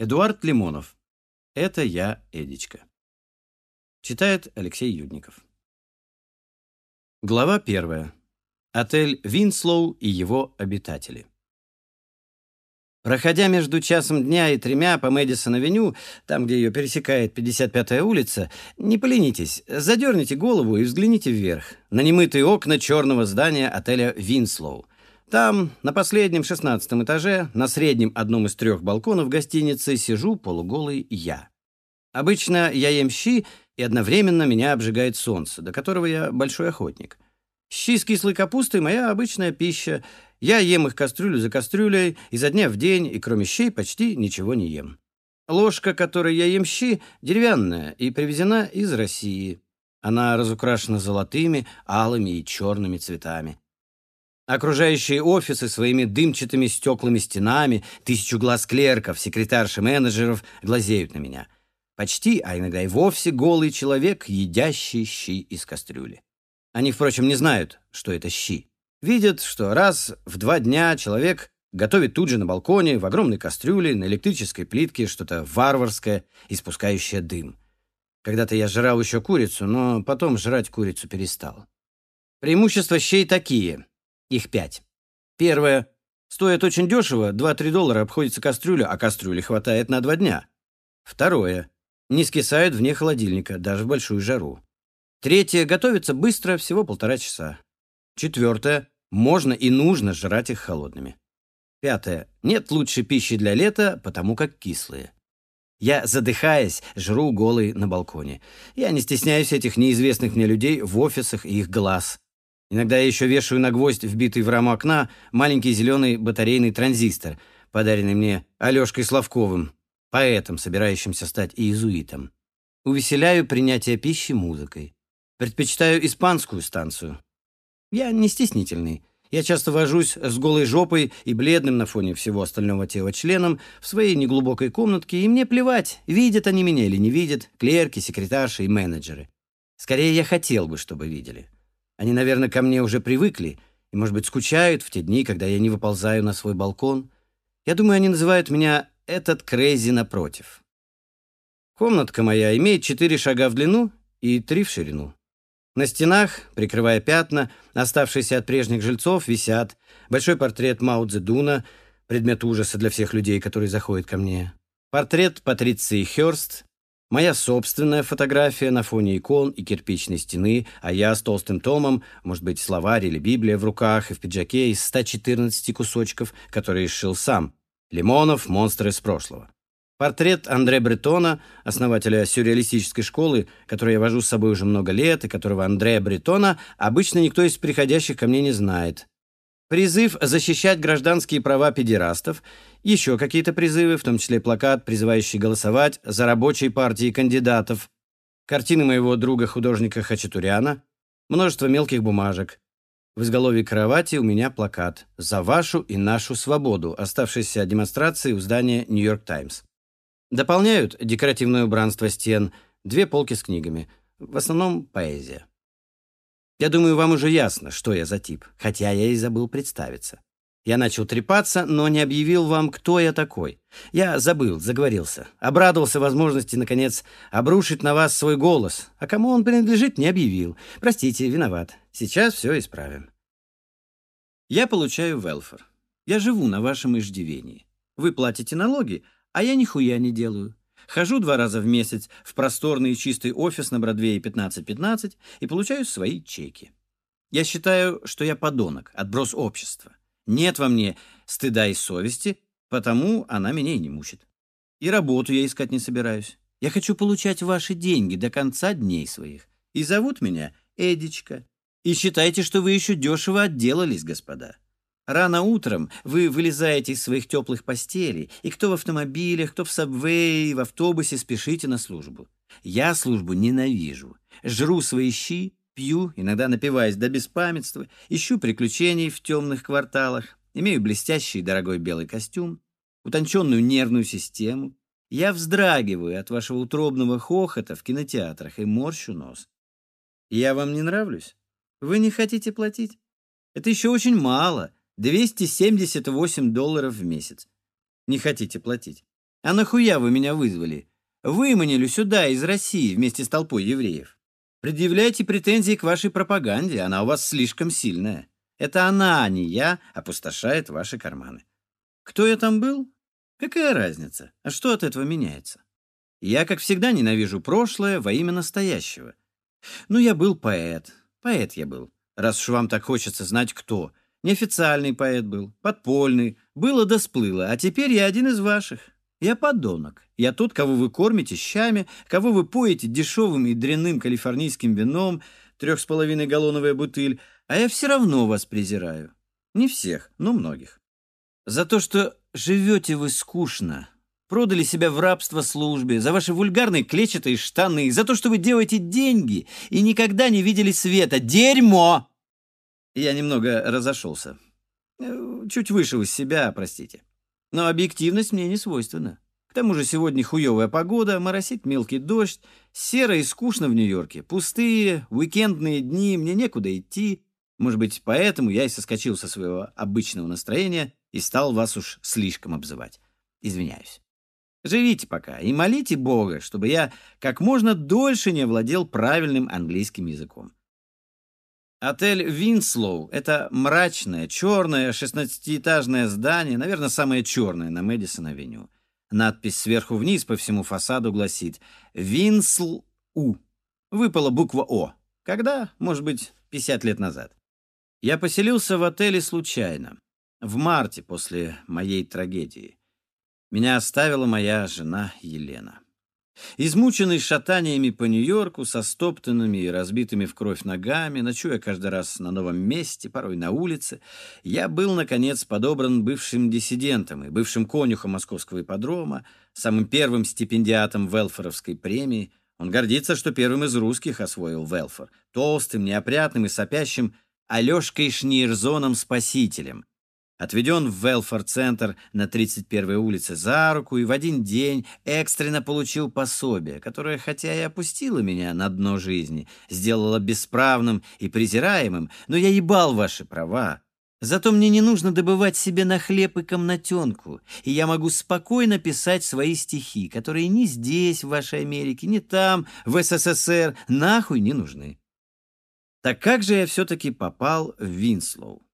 Эдуард Лимонов. Это я, Эдичка. Читает Алексей Юдников. Глава первая. Отель Винслоу и его обитатели. Проходя между часом дня и тремя по Мэдисон-авеню, там, где ее пересекает 55-я улица, не поленитесь, задерите голову и взгляните вверх, на немытые окна черного здания отеля Винслоу. Там, на последнем шестнадцатом этаже, на среднем одном из трех балконов гостиницы, сижу полуголый я. Обычно я ем щи, и одновременно меня обжигает солнце, до которого я большой охотник. Щи с кислой капустой — моя обычная пища. Я ем их кастрюлю за кастрюлей, изо дня в день, и кроме щей почти ничего не ем. Ложка, которой я ем щи, деревянная и привезена из России. Она разукрашена золотыми, алыми и черными цветами. Окружающие офисы своими дымчатыми стеклами стенами, тысячу глаз клерков, секретарш менеджеров глазеют на меня. Почти, а иногда и вовсе голый человек, едящий щи из кастрюли. Они, впрочем, не знают, что это щи. Видят, что раз в два дня человек готовит тут же на балконе, в огромной кастрюле, на электрической плитке что-то варварское, испускающее дым. Когда-то я жрал еще курицу, но потом жрать курицу перестал. Преимущества щей такие. Их пять. Первое. Стоит очень дешево, 2-3 доллара обходится кастрюля, а кастрюли хватает на два дня. Второе. Не скисают вне холодильника, даже в большую жару. Третье. Готовится быстро, всего полтора часа. Четвертое. Можно и нужно жрать их холодными. Пятое. Нет лучшей пищи для лета, потому как кислые. Я, задыхаясь, жру голый на балконе. Я не стесняюсь этих неизвестных мне людей в офисах и их глаз. Иногда я еще вешаю на гвоздь, вбитый в раму окна, маленький зеленый батарейный транзистор, подаренный мне Алешкой Славковым, поэтом, собирающимся стать иезуитом. Увеселяю принятие пищи музыкой. Предпочитаю испанскую станцию. Я не стеснительный. Я часто вожусь с голой жопой и бледным на фоне всего остального тела членом в своей неглубокой комнатке, и мне плевать, видят они меня или не видят, клерки, секретарши и менеджеры. Скорее, я хотел бы, чтобы видели. Они, наверное, ко мне уже привыкли и, может быть, скучают в те дни, когда я не выползаю на свой балкон. Я думаю, они называют меня «этот Крейзи напротив». Комнатка моя имеет четыре шага в длину и три в ширину. На стенах, прикрывая пятна, оставшиеся от прежних жильцов, висят большой портрет Мао Цзэдуна, предмет ужаса для всех людей, которые заходят ко мне, портрет Патриции Хёрст Моя собственная фотография на фоне икон и кирпичной стены, а я с толстым томом, может быть, словарь или Библия в руках и в пиджаке из 114 кусочков, которые сшил сам. Лимонов, монстр из прошлого. Портрет Андре Бретона, основателя сюрреалистической школы, которую я вожу с собой уже много лет, и которого Андрея Бретона обычно никто из приходящих ко мне не знает. Призыв защищать гражданские права педерастов, еще какие-то призывы, в том числе плакат, призывающий голосовать за рабочие партии кандидатов, картины моего друга-художника Хачатуряна, множество мелких бумажек. В изголовье кровати у меня плакат «За вашу и нашу свободу», оставшийся от демонстрации у здания «Нью-Йорк Таймс». Дополняют декоративное убранство стен две полки с книгами, в основном поэзия. Я думаю, вам уже ясно, что я за тип, хотя я и забыл представиться. Я начал трепаться, но не объявил вам, кто я такой. Я забыл, заговорился. Обрадовался возможности, наконец, обрушить на вас свой голос. А кому он принадлежит, не объявил. Простите, виноват. Сейчас все исправим. Я получаю велфор. Я живу на вашем иждивении. Вы платите налоги, а я нихуя не делаю. Хожу два раза в месяц в просторный и чистый офис на Бродвее 1515 и получаю свои чеки. Я считаю, что я подонок, отброс общества. Нет во мне стыда и совести, потому она меня и не мучит. И работу я искать не собираюсь. Я хочу получать ваши деньги до конца дней своих. И зовут меня Эдичка. И считайте, что вы еще дешево отделались, господа. Рано утром вы вылезаете из своих теплых постелей, и кто в автомобилях, кто в сабвее, в автобусе спешите на службу. Я службу ненавижу. Жру свои щи, пью, иногда напиваясь до беспамятства, ищу приключений в темных кварталах, имею блестящий дорогой белый костюм, утонченную нервную систему. Я вздрагиваю от вашего утробного хохота в кинотеатрах и морщу нос. Я вам не нравлюсь? Вы не хотите платить? Это еще очень мало — 278 долларов в месяц. Не хотите платить. А нахуя вы меня вызвали? Выманили сюда из России вместе с толпой евреев. Предъявляйте претензии к вашей пропаганде, она у вас слишком сильная. Это она, а не я, опустошает ваши карманы. Кто я там был? Какая разница? А что от этого меняется? Я, как всегда, ненавижу прошлое во имя настоящего. Ну, я был поэт. Поэт я был. Раз уж вам так хочется знать, кто. Неофициальный поэт был, подпольный. Было да сплыло, а теперь я один из ваших. Я подонок. Я тот, кого вы кормите щами, кого вы поете дешевым и дрянным калифорнийским вином, трех с половиной галлоновая бутыль, а я все равно вас презираю. Не всех, но многих. За то, что живете вы скучно, продали себя в рабство службе, за ваши вульгарные клетчатые штаны, за то, что вы делаете деньги и никогда не видели света. Дерьмо! Я немного разошелся. Э, чуть вышел из себя, простите. Но объективность мне не свойственна. К тому же сегодня хуевая погода, моросит мелкий дождь, серо и скучно в Нью-Йорке. Пустые, уикендные дни, мне некуда идти. Может быть, поэтому я и соскочил со своего обычного настроения и стал вас уж слишком обзывать. Извиняюсь. Живите пока и молите Бога, чтобы я как можно дольше не владел правильным английским языком. Отель Винслоу — это мрачное, черное, шестнадцатиэтажное здание, наверное, самое черное на Мэдисон-авеню. Надпись сверху вниз по всему фасаду гласит «Винсл-У». Выпала буква «О». Когда? Может быть, 50 лет назад. Я поселился в отеле случайно, в марте после моей трагедии. Меня оставила моя жена Елена. Измученный шатаниями по Нью-Йорку, со стоптанными и разбитыми в кровь ногами, ночуя каждый раз на новом месте, порой на улице, я был, наконец, подобран бывшим диссидентом и бывшим конюхом московского ипподрома, самым первым стипендиатом Велфоровской премии. Он гордится, что первым из русских освоил Велфор, толстым, неопрятным и сопящим Алешкой Шнирзоном-спасителем, Отведен в Велфор-центр на 31-й улице за руку и в один день экстренно получил пособие, которое, хотя и опустило меня на дно жизни, сделало бесправным и презираемым, но я ебал ваши права. Зато мне не нужно добывать себе на хлеб и комнатенку, и я могу спокойно писать свои стихи, которые ни здесь, в вашей Америке, ни там, в СССР, нахуй не нужны. Так как же я все-таки попал в Винслоу?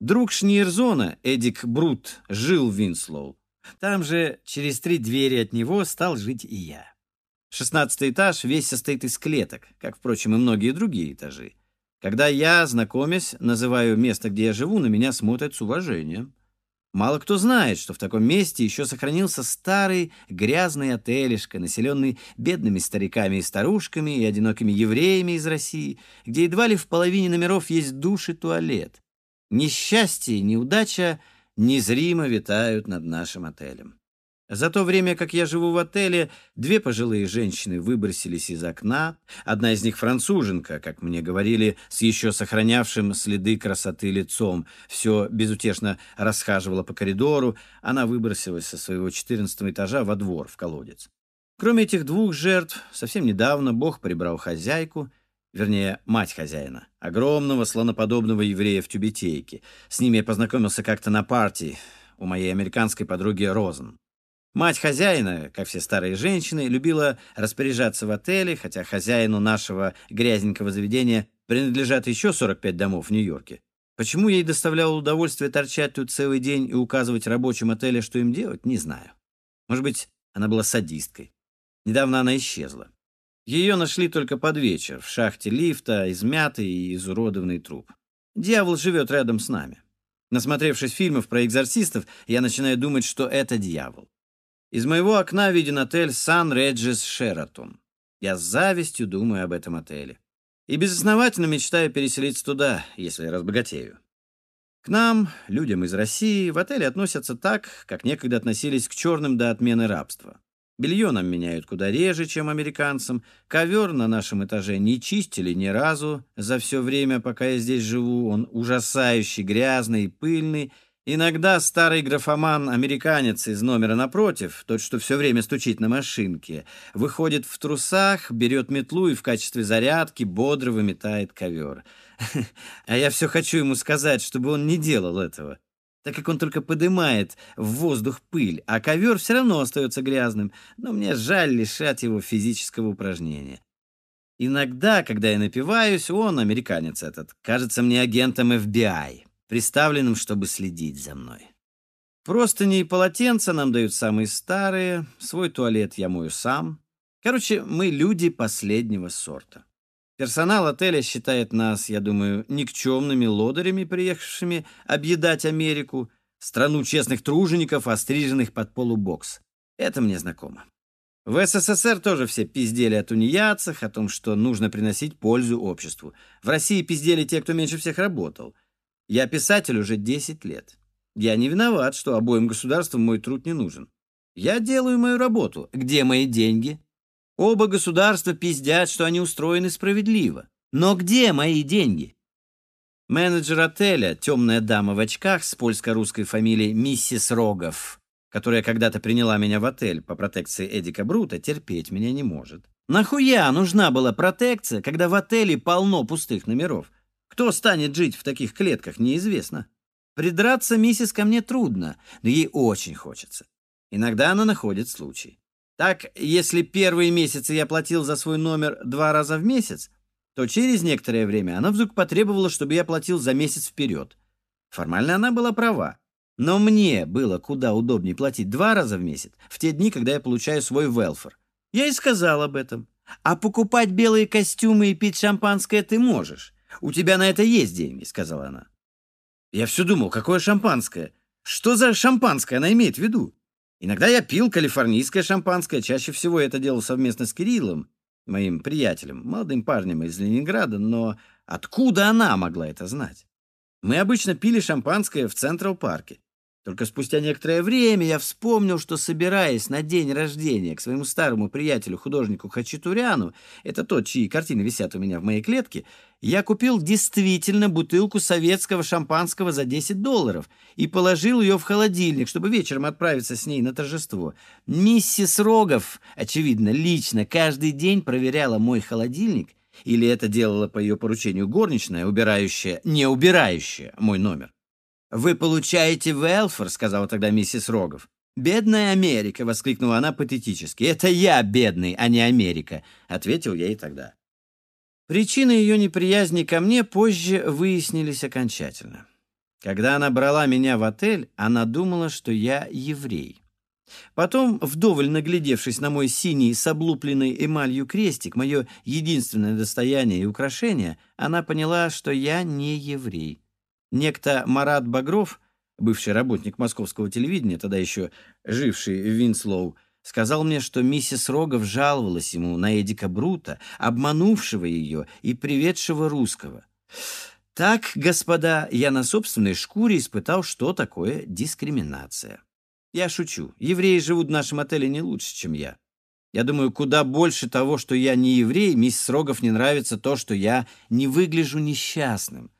Друг Шниерзона, Эдик Брут, жил в Винслоу. Там же, через три двери от него, стал жить и я. Шестнадцатый этаж весь состоит из клеток, как, впрочем, и многие другие этажи. Когда я, знакомясь, называю место, где я живу, на меня смотрят с уважением. Мало кто знает, что в таком месте еще сохранился старый грязный отелишко, населенный бедными стариками и старушками и одинокими евреями из России, где едва ли в половине номеров есть душ и туалет. Несчастье и неудача незримо витают над нашим отелем. За то время, как я живу в отеле, две пожилые женщины выбросились из окна. Одна из них француженка, как мне говорили, с еще сохранявшим следы красоты лицом. Все безутешно расхаживала по коридору. Она выбросилась со своего четырнадцатого этажа во двор, в колодец. Кроме этих двух жертв, совсем недавно Бог прибрал хозяйку вернее, мать хозяина, огромного слоноподобного еврея в тюбетейке. С ними я познакомился как-то на партии у моей американской подруги Розен. Мать хозяина, как все старые женщины, любила распоряжаться в отеле, хотя хозяину нашего грязненького заведения принадлежат еще 45 домов в Нью-Йорке. Почему ей доставляло удовольствие торчать тут целый день и указывать рабочим отеля, что им делать, не знаю. Может быть, она была садисткой. Недавно она исчезла. Ее нашли только под вечер, в шахте лифта, измятый и изуродованный труп. Дьявол живет рядом с нами. Насмотревшись фильмов про экзорцистов, я начинаю думать, что это дьявол. Из моего окна виден отель Сан Реджис Шератон. Я с завистью думаю об этом отеле. И безосновательно мечтаю переселиться туда, если разбогатею. К нам, людям из России, в отеле относятся так, как некогда относились к черным до отмены рабства. Белье нам меняют куда реже, чем американцам. Ковер на нашем этаже не чистили ни разу за все время, пока я здесь живу. Он ужасающий, грязный пыльный. Иногда старый графоман-американец из номера напротив, тот, что все время стучит на машинке, выходит в трусах, берет метлу и в качестве зарядки бодро выметает ковер. А я все хочу ему сказать, чтобы он не делал этого. Так как он только поднимает в воздух пыль, а ковер все равно остается грязным, но мне жаль лишать его физического упражнения. Иногда, когда я напиваюсь, он, американец этот, кажется мне агентом FBI, приставленным, чтобы следить за мной. Простыни и полотенца нам дают самые старые, свой туалет я мою сам. Короче, мы люди последнего сорта. Персонал отеля считает нас, я думаю, никчемными лодырями, приехавшими объедать Америку, страну честных тружеников, остриженных под полубокс. Это мне знакомо. В СССР тоже все пиздели о тунеядцах, о том, что нужно приносить пользу обществу. В России пиздели те, кто меньше всех работал. Я писатель уже 10 лет. Я не виноват, что обоим государствам мой труд не нужен. Я делаю мою работу. Где мои деньги? Оба государства пиздят, что они устроены справедливо. Но где мои деньги? Менеджер отеля, темная дама в очках с польско-русской фамилией Миссис Рогов, которая когда-то приняла меня в отель по протекции Эдика Брута, терпеть меня не может. Нахуя нужна была протекция, когда в отеле полно пустых номеров? Кто станет жить в таких клетках, неизвестно. Придраться миссис ко мне трудно, но ей очень хочется. Иногда она находит случай. Так, если первые месяцы я платил за свой номер два раза в месяц, то через некоторое время она вдруг потребовала, чтобы я платил за месяц вперед. Формально она была права. Но мне было куда удобнее платить два раза в месяц, в те дни, когда я получаю свой велфор. Я и сказал об этом. А покупать белые костюмы и пить шампанское ты можешь. У тебя на это есть деньги, сказала она. Я все думал, какое шампанское? Что за шампанское она имеет в виду? Иногда я пил калифорнийское шампанское, чаще всего это делал совместно с Кириллом, моим приятелем, молодым парнем из Ленинграда, но откуда она могла это знать? Мы обычно пили шампанское в Централ-парке. Только спустя некоторое время я вспомнил, что, собираясь на день рождения к своему старому приятелю, художнику Хачатуряну, это тот, чьи картины висят у меня в моей клетке, я купил действительно бутылку советского шампанского за 10 долларов и положил ее в холодильник, чтобы вечером отправиться с ней на торжество. Миссис Рогов, очевидно, лично каждый день проверяла мой холодильник, или это делала по ее поручению горничная, убирающая, не убирающая мой номер. «Вы получаете велфор», — сказала тогда миссис Рогов. «Бедная Америка!» — воскликнула она патетически. «Это я бедный, а не Америка!» — ответил ей тогда. Причины ее неприязни ко мне позже выяснились окончательно. Когда она брала меня в отель, она думала, что я еврей. Потом, вдоволь наглядевшись на мой синий с облупленной эмалью крестик, мое единственное достояние и украшение, она поняла, что я не еврей. Некто Марат Багров, бывший работник московского телевидения, тогда еще живший в Винслоу, сказал мне, что миссис Рогов жаловалась ему на Эдика Брута, обманувшего ее и приведшего русского. Так, господа, я на собственной шкуре испытал, что такое дискриминация. Я шучу. Евреи живут в нашем отеле не лучше, чем я. Я думаю, куда больше того, что я не еврей, миссис Рогов не нравится то, что я не выгляжу несчастным.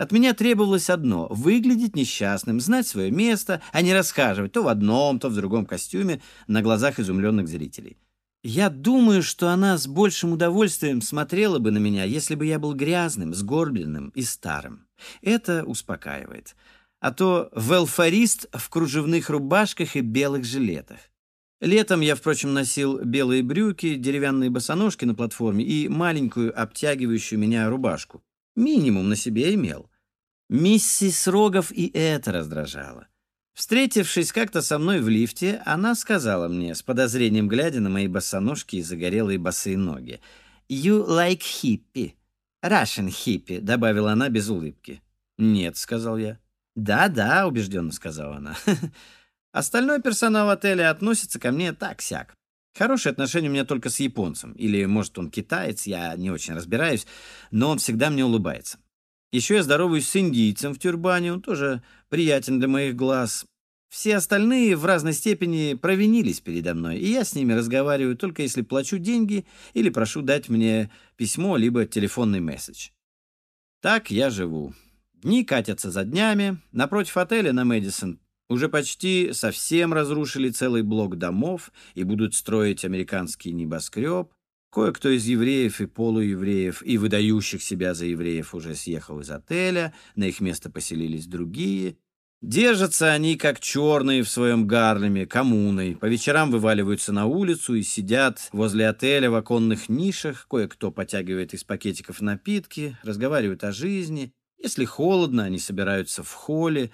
От меня требовалось одно — выглядеть несчастным, знать свое место, а не расхаживать то в одном, то в другом костюме на глазах изумленных зрителей. Я думаю, что она с большим удовольствием смотрела бы на меня, если бы я был грязным, сгорбленным и старым. Это успокаивает. А то велфарист в кружевных рубашках и белых жилетах. Летом я, впрочем, носил белые брюки, деревянные босоножки на платформе и маленькую обтягивающую меня рубашку. Минимум на себе имел. Миссис Рогов и это раздражало. Встретившись как-то со мной в лифте, она сказала мне, с подозрением глядя на мои босоножки и загорелые босые ноги, «You like hippie. Russian hippie», — добавила она без улыбки. «Нет», — сказал я. «Да-да», — убежденно сказала она. «Остальной персонал отеля относится ко мне так-сяк. Хорошие отношения у меня только с японцем. Или, может, он китаец, я не очень разбираюсь, но он всегда мне улыбается. Еще я здороваюсь с индийцем в тюрбане, он тоже приятен для моих глаз. Все остальные в разной степени провинились передо мной, и я с ними разговариваю только если плачу деньги или прошу дать мне письмо либо телефонный месседж. Так я живу. Дни катятся за днями. Напротив отеля на Мэдисон уже почти совсем разрушили целый блок домов и будут строить американский небоскреб. Кое-кто из евреев и полуевреев и выдающих себя за евреев уже съехал из отеля, на их место поселились другие. Держатся они, как черные в своем Гарлеме, коммуной. По вечерам вываливаются на улицу и сидят возле отеля в оконных нишах. Кое-кто потягивает из пакетиков напитки, разговаривают о жизни. Если холодно, они собираются в холле,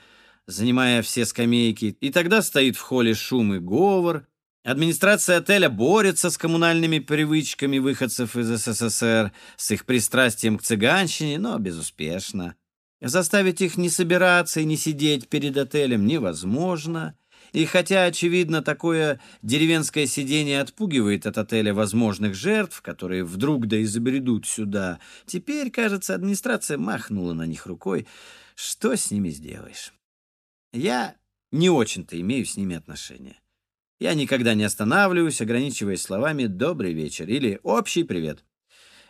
занимая все скамейки. И тогда стоит в холле шум и говор. Администрация отеля борется с коммунальными привычками выходцев из СССР, с их пристрастием к цыганщине, но безуспешно. Заставить их не собираться и не сидеть перед отелем невозможно. И хотя, очевидно, такое деревенское сидение отпугивает от отеля возможных жертв, которые вдруг да и забредут сюда, теперь, кажется, администрация махнула на них рукой. Что с ними сделаешь? Я не очень-то имею с ними отношения. Я никогда не останавливаюсь, ограничиваясь словами «добрый вечер» или «общий привет».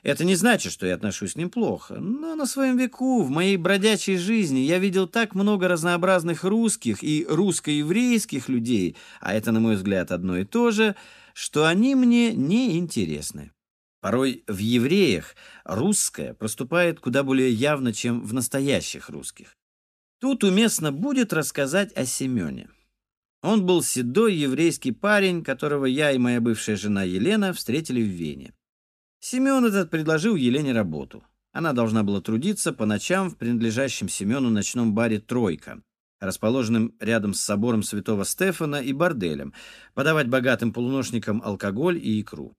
Это не значит, что я отношусь к ним плохо, но на своем веку, в моей бродячей жизни, я видел так много разнообразных русских и русско-еврейских людей, а это, на мой взгляд, одно и то же, что они мне не интересны. Порой в евреях русское проступает куда более явно, чем в настоящих русских. Тут уместно будет рассказать о Семене. Он был седой еврейский парень, которого я и моя бывшая жена Елена встретили в Вене. Семен этот предложил Елене работу. Она должна была трудиться по ночам в принадлежащем Семену ночном баре «Тройка», расположенном рядом с собором святого Стефана и борделем, подавать богатым полуношникам алкоголь и икру.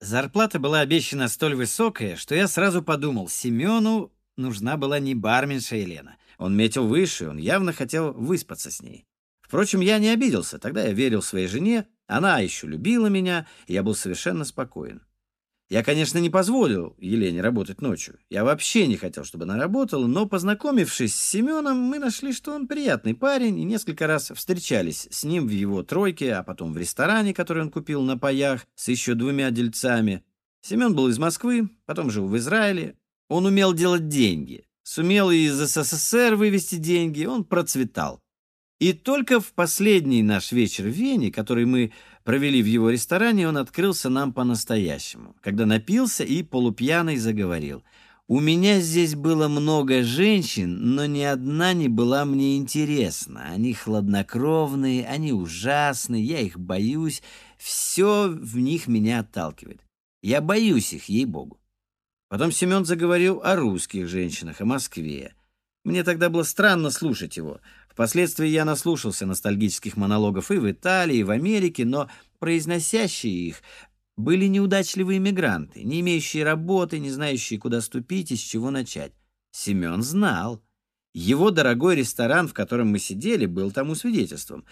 Зарплата была обещана столь высокая, что я сразу подумал, Семену нужна была не барменша Елена. Он метил выше, он явно хотел выспаться с ней. Впрочем, я не обиделся, тогда я верил своей жене, она еще любила меня, и я был совершенно спокоен. Я, конечно, не позволил Елене работать ночью. Я вообще не хотел, чтобы она работала, но, познакомившись с Семеном, мы нашли, что он приятный парень, и несколько раз встречались с ним в его тройке, а потом в ресторане, который он купил на паях с еще двумя дельцами. Семен был из Москвы, потом жил в Израиле. Он умел делать деньги. Сумел и из СССР вывести деньги, он процветал. И только в последний наш вечер в Вене, который мы провели в его ресторане, он открылся нам по-настоящему, когда напился и полупьяный заговорил. «У меня здесь было много женщин, но ни одна не была мне интересна. Они хладнокровные, они ужасные, я их боюсь, все в них меня отталкивает. Я боюсь их, ей-богу». Потом Семен заговорил о русских женщинах, о Москве. Мне тогда было странно слушать его. Впоследствии я наслушался ностальгических монологов и в Италии, и в Америке, но произносящие их были неудачливые мигранты, не имеющие работы, не знающие, куда ступить и с чего начать. Семен знал. Его дорогой ресторан, в котором мы сидели, был тому свидетельством.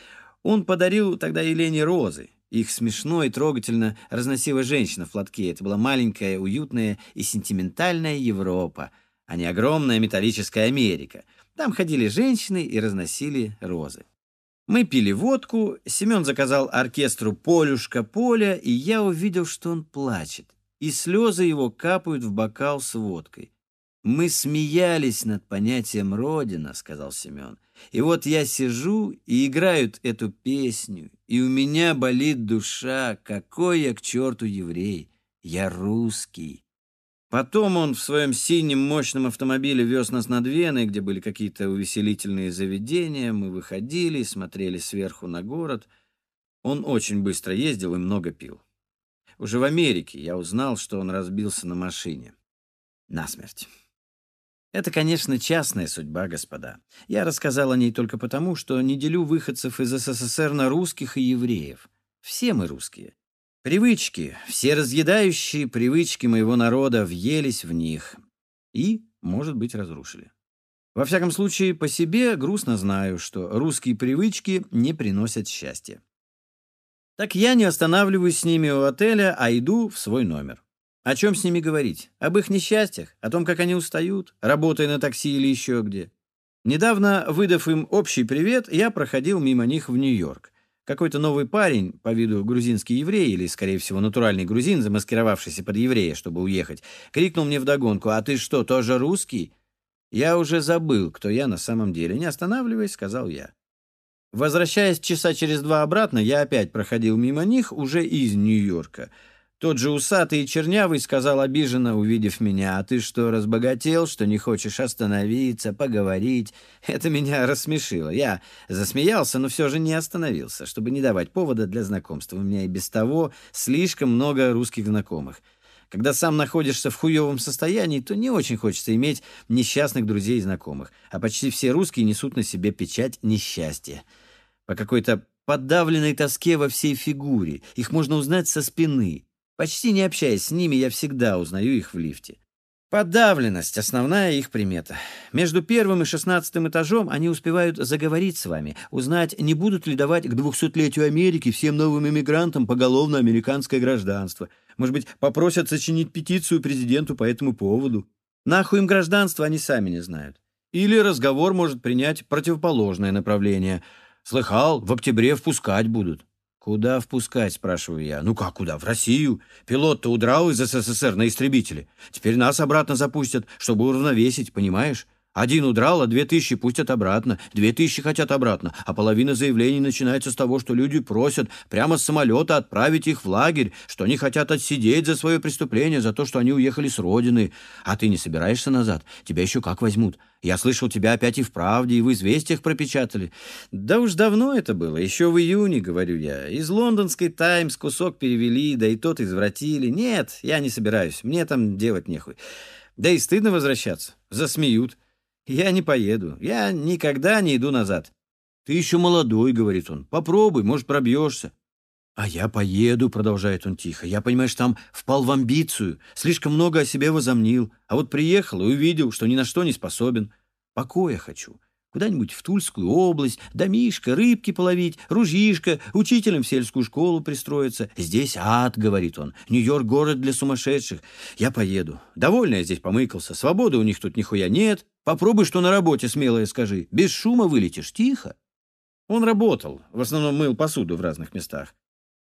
Он подарил тогда Елене розы. Их смешно и трогательно разносила женщина в платке. Это была маленькая, уютная и сентиментальная Европа, а не огромная металлическая Америка — там ходили женщины и разносили розы. Мы пили водку, Семен заказал оркестру «Полюшка Поля», и я увидел, что он плачет, и слезы его капают в бокал с водкой. «Мы смеялись над понятием «Родина», — сказал Семен. «И вот я сижу и играют эту песню, и у меня болит душа, какой я к черту еврей, я русский». Потом он в своем синем мощном автомобиле вез нас над Веной, где были какие-то увеселительные заведения. Мы выходили, смотрели сверху на город. Он очень быстро ездил и много пил. Уже в Америке я узнал, что он разбился на машине. Насмерть. Это, конечно, частная судьба, господа. Я рассказал о ней только потому, что не делю выходцев из СССР на русских и евреев. Все мы русские. Привычки, все разъедающие привычки моего народа въелись в них и, может быть, разрушили. Во всяком случае, по себе грустно знаю, что русские привычки не приносят счастья. Так я не останавливаюсь с ними у отеля, а иду в свой номер. О чем с ними говорить? Об их несчастьях? О том, как они устают, работая на такси или еще где? Недавно, выдав им общий привет, я проходил мимо них в Нью-Йорк. Какой-то новый парень, по виду грузинский еврей, или, скорее всего, натуральный грузин, замаскировавшийся под еврея, чтобы уехать, крикнул мне вдогонку, «А ты что, тоже русский?» Я уже забыл, кто я на самом деле. Не останавливаясь, сказал я. Возвращаясь часа через два обратно, я опять проходил мимо них, уже из Нью-Йорка. Тот же усатый и чернявый сказал обиженно, увидев меня, «А ты что, разбогател, что не хочешь остановиться, поговорить?» Это меня рассмешило. Я засмеялся, но все же не остановился, чтобы не давать повода для знакомства. У меня и без того слишком много русских знакомых. Когда сам находишься в хуевом состоянии, то не очень хочется иметь несчастных друзей и знакомых. А почти все русские несут на себе печать несчастья. По какой-то подавленной тоске во всей фигуре. Их можно узнать со спины. Почти не общаясь с ними, я всегда узнаю их в лифте. Подавленность — основная их примета. Между первым и шестнадцатым этажом они успевают заговорить с вами, узнать, не будут ли давать к двухсотлетию Америки всем новым иммигрантам поголовно американское гражданство. Может быть, попросят сочинить петицию президенту по этому поводу. Нахуй им гражданство они сами не знают. Или разговор может принять противоположное направление. Слыхал, в октябре впускать будут. «Куда впускать?» — спрашиваю я. «Ну как куда? В Россию. Пилот-то удрал из СССР на истребителе. Теперь нас обратно запустят, чтобы уравновесить, понимаешь? Один удрал, а две тысячи пустят обратно. Две тысячи хотят обратно, а половина заявлений начинается с того, что люди просят прямо с самолета отправить их в лагерь, что они хотят отсидеть за свое преступление, за то, что они уехали с родины. А ты не собираешься назад? Тебя еще как возьмут? Я слышал, тебя опять и в «Правде», и в «Известиях» пропечатали. Да уж давно это было, еще в июне, говорю я. Из лондонской «Таймс» кусок перевели, да и тот извратили. Нет, я не собираюсь, мне там делать нехуй. Да и стыдно возвращаться, засмеют. «Я не поеду. Я никогда не иду назад». «Ты еще молодой», — говорит он. «Попробуй, может, пробьешься». «А я поеду», — продолжает он тихо. «Я, понимаешь, там впал в амбицию, слишком много о себе возомнил, а вот приехал и увидел, что ни на что не способен. Покоя хочу. Куда-нибудь в Тульскую область, домишко, рыбки половить, ружьишко, учителем в сельскую школу пристроиться. Здесь ад, говорит он. Нью-Йорк — город для сумасшедших. Я поеду. Довольно я здесь помыкался. Свободы у них тут нихуя нет. Попробуй, что на работе смелое скажи. Без шума вылетишь, тихо. Он работал, в основном мыл посуду в разных местах.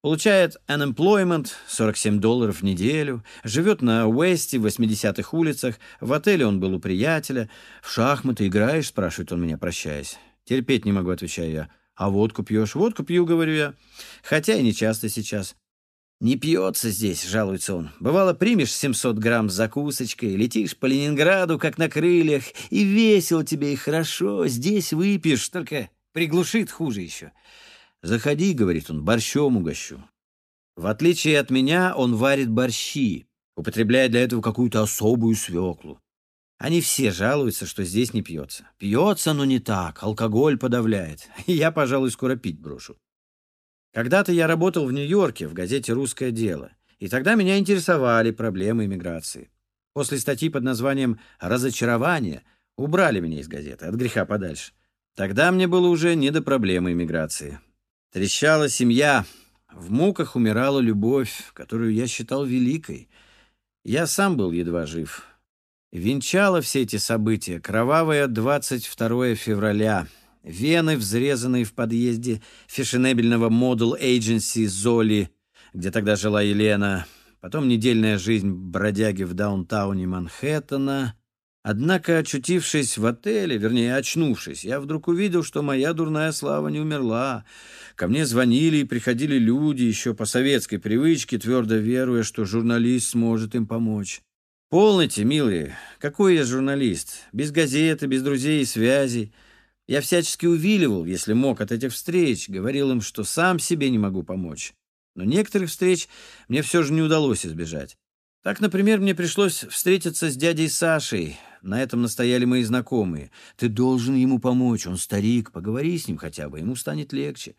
Получает unemployment, 47 долларов в неделю, живет на Уэсте, в 80-х улицах, в отеле он был у приятеля. «В шахматы играешь?» — спрашивает он меня, прощаясь. «Терпеть не могу», — отвечаю я. «А водку пьешь?» «Водку пью», — говорю я. Хотя и не часто сейчас. «Не пьется здесь», — жалуется он. «Бывало, примешь 700 грамм с закусочкой, летишь по Ленинграду, как на крыльях, и весело тебе, и хорошо. Здесь выпьешь, только приглушит хуже еще». «Заходи», — говорит он, — «борщом угощу». В отличие от меня, он варит борщи, употребляя для этого какую-то особую свеклу. Они все жалуются, что здесь не пьется. Пьется, но не так, алкоголь подавляет. Я, пожалуй, скоро пить брошу. Когда-то я работал в Нью-Йорке в газете «Русское дело», и тогда меня интересовали проблемы иммиграции. После статьи под названием «Разочарование» убрали меня из газеты, от греха подальше. Тогда мне было уже не до проблемы иммиграции. Трещала семья, в муках умирала любовь, которую я считал великой. Я сам был едва жив. Венчало все эти события кровавое 22 февраля. Вены, взрезанные в подъезде фешенебельного модел Agency Золи, где тогда жила Елена. Потом недельная жизнь бродяги в даунтауне Манхэттена. Однако, очутившись в отеле, вернее, очнувшись, я вдруг увидел, что моя дурная слава не умерла. Ко мне звонили и приходили люди еще по советской привычке, твердо веруя, что журналист сможет им помочь. Полните, милые, какой я журналист? Без газеты, без друзей и связей. Я всячески увиливал, если мог, от этих встреч, говорил им, что сам себе не могу помочь. Но некоторых встреч мне все же не удалось избежать. Так, например, мне пришлось встретиться с дядей Сашей. На этом настояли мои знакомые. Ты должен ему помочь, он старик, поговори с ним хотя бы, ему станет легче.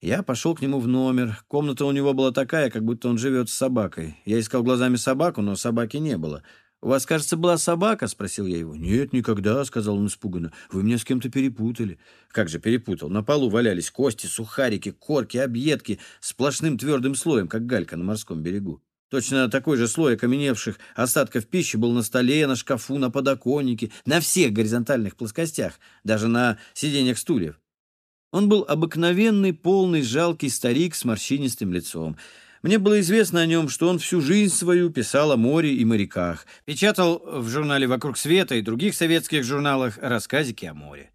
Я пошел к нему в номер. Комната у него была такая, как будто он живет с собакой. Я искал глазами собаку, но собаки не было. «У вас, кажется, была собака?» — спросил я его. «Нет, никогда», — сказал он испуганно. «Вы меня с кем-то перепутали». «Как же перепутал? На полу валялись кости, сухарики, корки, объедки, сплошным твердым слоем, как галька на морском берегу. Точно такой же слой окаменевших остатков пищи был на столе, на шкафу, на подоконнике, на всех горизонтальных плоскостях, даже на сиденьях стульев. Он был обыкновенный, полный, жалкий старик с морщинистым лицом. Мне было известно о нем, что он всю жизнь свою писал о море и моряках, печатал в журнале «Вокруг света» и других советских журналах рассказики о море.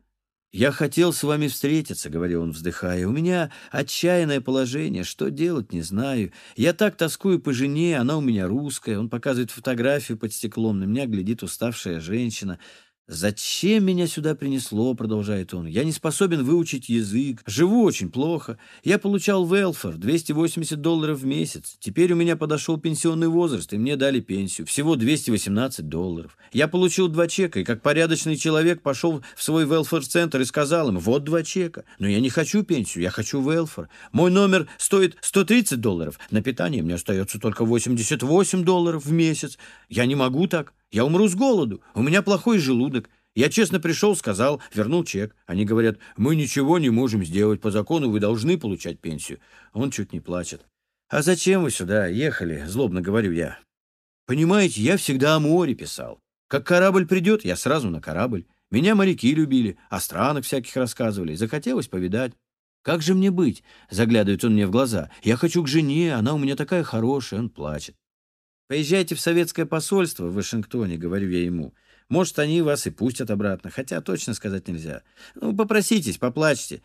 «Я хотел с вами встретиться», — говорил он, вздыхая. «У меня отчаянное положение. Что делать, не знаю. Я так тоскую по жене, она у меня русская». Он показывает фотографию под стеклом. На меня глядит уставшая женщина. «Зачем меня сюда принесло?» — продолжает он. «Я не способен выучить язык, живу очень плохо. Я получал велфор, 280 долларов в месяц. Теперь у меня подошел пенсионный возраст, и мне дали пенсию. Всего 218 долларов. Я получил два чека, и как порядочный человек пошел в свой велфор-центр и сказал им, вот два чека. Но я не хочу пенсию, я хочу велфор. Мой номер стоит 130 долларов. На питание мне остается только 88 долларов в месяц. Я не могу так. Я умру с голоду. У меня плохой желудок. Я честно пришел, сказал, вернул чек. Они говорят, мы ничего не можем сделать. По закону вы должны получать пенсию. Он чуть не плачет. А зачем вы сюда ехали? Злобно говорю я. Понимаете, я всегда о море писал. Как корабль придет, я сразу на корабль. Меня моряки любили, о странах всяких рассказывали. Захотелось повидать. Как же мне быть? Заглядывает он мне в глаза. Я хочу к жене, она у меня такая хорошая. Он плачет. Поезжайте в советское посольство в Вашингтоне, говорю я ему. Может, они вас и пустят обратно, хотя точно сказать нельзя. Ну, попроситесь, поплачьте.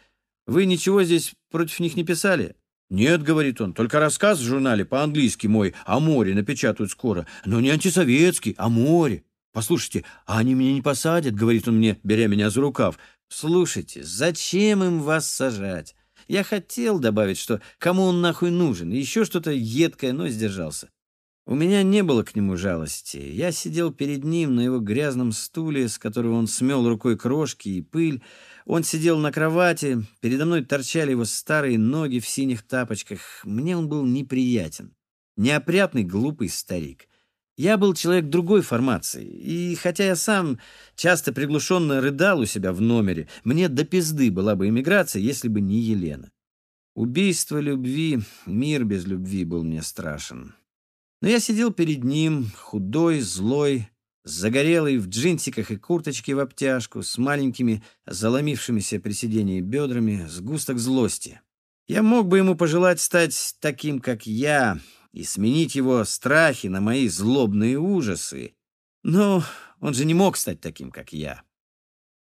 Вы ничего здесь против них не писали? Нет, говорит он, только рассказ в журнале по-английски мой о море напечатают скоро, но не антисоветский, а море. Послушайте, а они меня не посадят, говорит он мне, беря меня за рукав. Слушайте, зачем им вас сажать? Я хотел добавить, что кому он нахуй нужен, еще что-то едкое, но сдержался. У меня не было к нему жалости. Я сидел перед ним на его грязном стуле, с которого он смел рукой крошки и пыль. Он сидел на кровати, передо мной торчали его старые ноги в синих тапочках. Мне он был неприятен. Неопрятный, глупый старик. Я был человек другой формации, и хотя я сам часто приглушенно рыдал у себя в номере, мне до пизды была бы эмиграция, если бы не Елена. Убийство любви, мир без любви был мне страшен. Но я сидел перед ним, худой, злой, загорелый, в джинсиках и курточке в обтяжку, с маленькими заломившимися при сидении бедрами, с густок злости. Я мог бы ему пожелать стать таким, как я, и сменить его страхи на мои злобные ужасы. Но он же не мог стать таким, как я.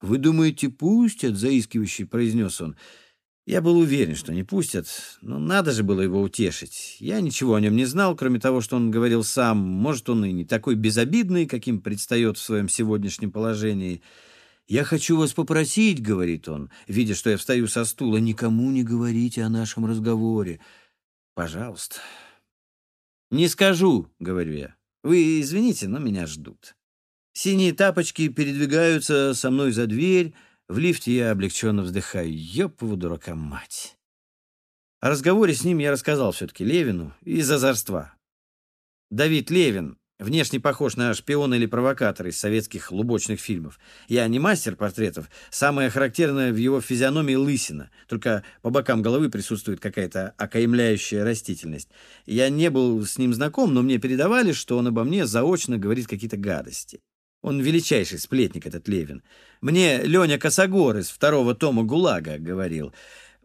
«Вы думаете, пустят?» — заискивающий произнес он — я был уверен, что не пустят, но надо же было его утешить. Я ничего о нем не знал, кроме того, что он говорил сам. Может, он и не такой безобидный, каким предстает в своем сегодняшнем положении. «Я хочу вас попросить», — говорит он, видя, что я встаю со стула, — «никому не говорите о нашем разговоре. Пожалуйста». «Не скажу», — говорю я. «Вы извините, но меня ждут». Синие тапочки передвигаются со мной за дверь, в лифте я облегченно вздыхаю. Ёпова дурака мать. О разговоре с ним я рассказал все-таки Левину из озорства. Давид Левин, внешне похож на шпиона или провокатора из советских лубочных фильмов. Я не мастер портретов. Самое характерное в его физиономии лысина. Только по бокам головы присутствует какая-то окаймляющая растительность. Я не был с ним знаком, но мне передавали, что он обо мне заочно говорит какие-то гадости. Он величайший сплетник, этот Левин. Мне Леня Косогор из второго тома ГУЛАГа говорил.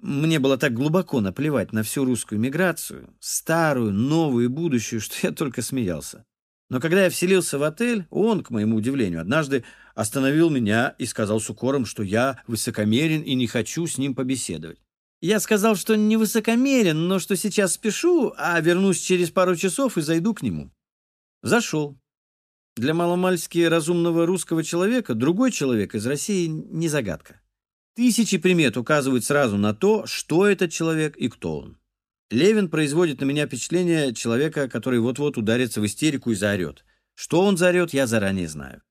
Мне было так глубоко наплевать на всю русскую миграцию, старую, новую и будущую, что я только смеялся. Но когда я вселился в отель, он, к моему удивлению, однажды остановил меня и сказал с укором, что я высокомерен и не хочу с ним побеседовать. Я сказал, что не высокомерен, но что сейчас спешу, а вернусь через пару часов и зайду к нему. Зашел. Для маломальски разумного русского человека другой человек из России не загадка. Тысячи примет указывают сразу на то, что этот человек и кто он. Левин производит на меня впечатление человека, который вот-вот ударится в истерику и заорет. Что он заорет, я заранее знаю.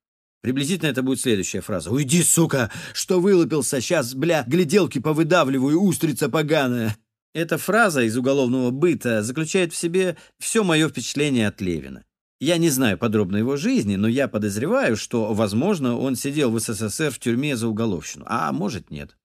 Приблизительно это будет следующая фраза. «Уйди, сука! Что вылупился? Сейчас, бля, гляделки повыдавливаю, устрица поганая!» Эта фраза из уголовного быта заключает в себе все мое впечатление от Левина. Я не знаю подробно его жизни, но я подозреваю, что, возможно, он сидел в СССР в тюрьме за уголовщину, а может нет.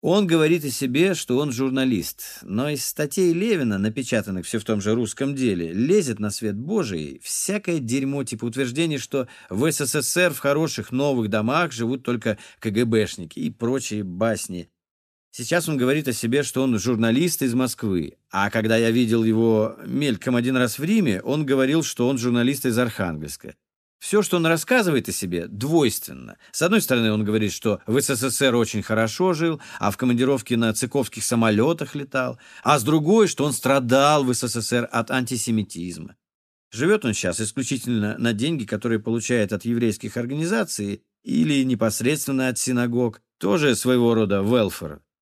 Он говорит о себе, что он журналист, но из статей Левина, напечатанных все в том же русском деле, лезет на свет Божий всякое дерьмо типа утверждений, что в СССР в хороших новых домах живут только КГБшники и прочие басни. Сейчас он говорит о себе, что он журналист из Москвы. А когда я видел его мельком один раз в Риме, он говорил, что он журналист из Архангельска. Все, что он рассказывает о себе, двойственно. С одной стороны, он говорит, что в СССР очень хорошо жил, а в командировке на цыковских самолетах летал, а с другой, что он страдал в СССР от антисемитизма. Живет он сейчас исключительно на деньги, которые получает от еврейских организаций или непосредственно от синагог, тоже своего рода велфер.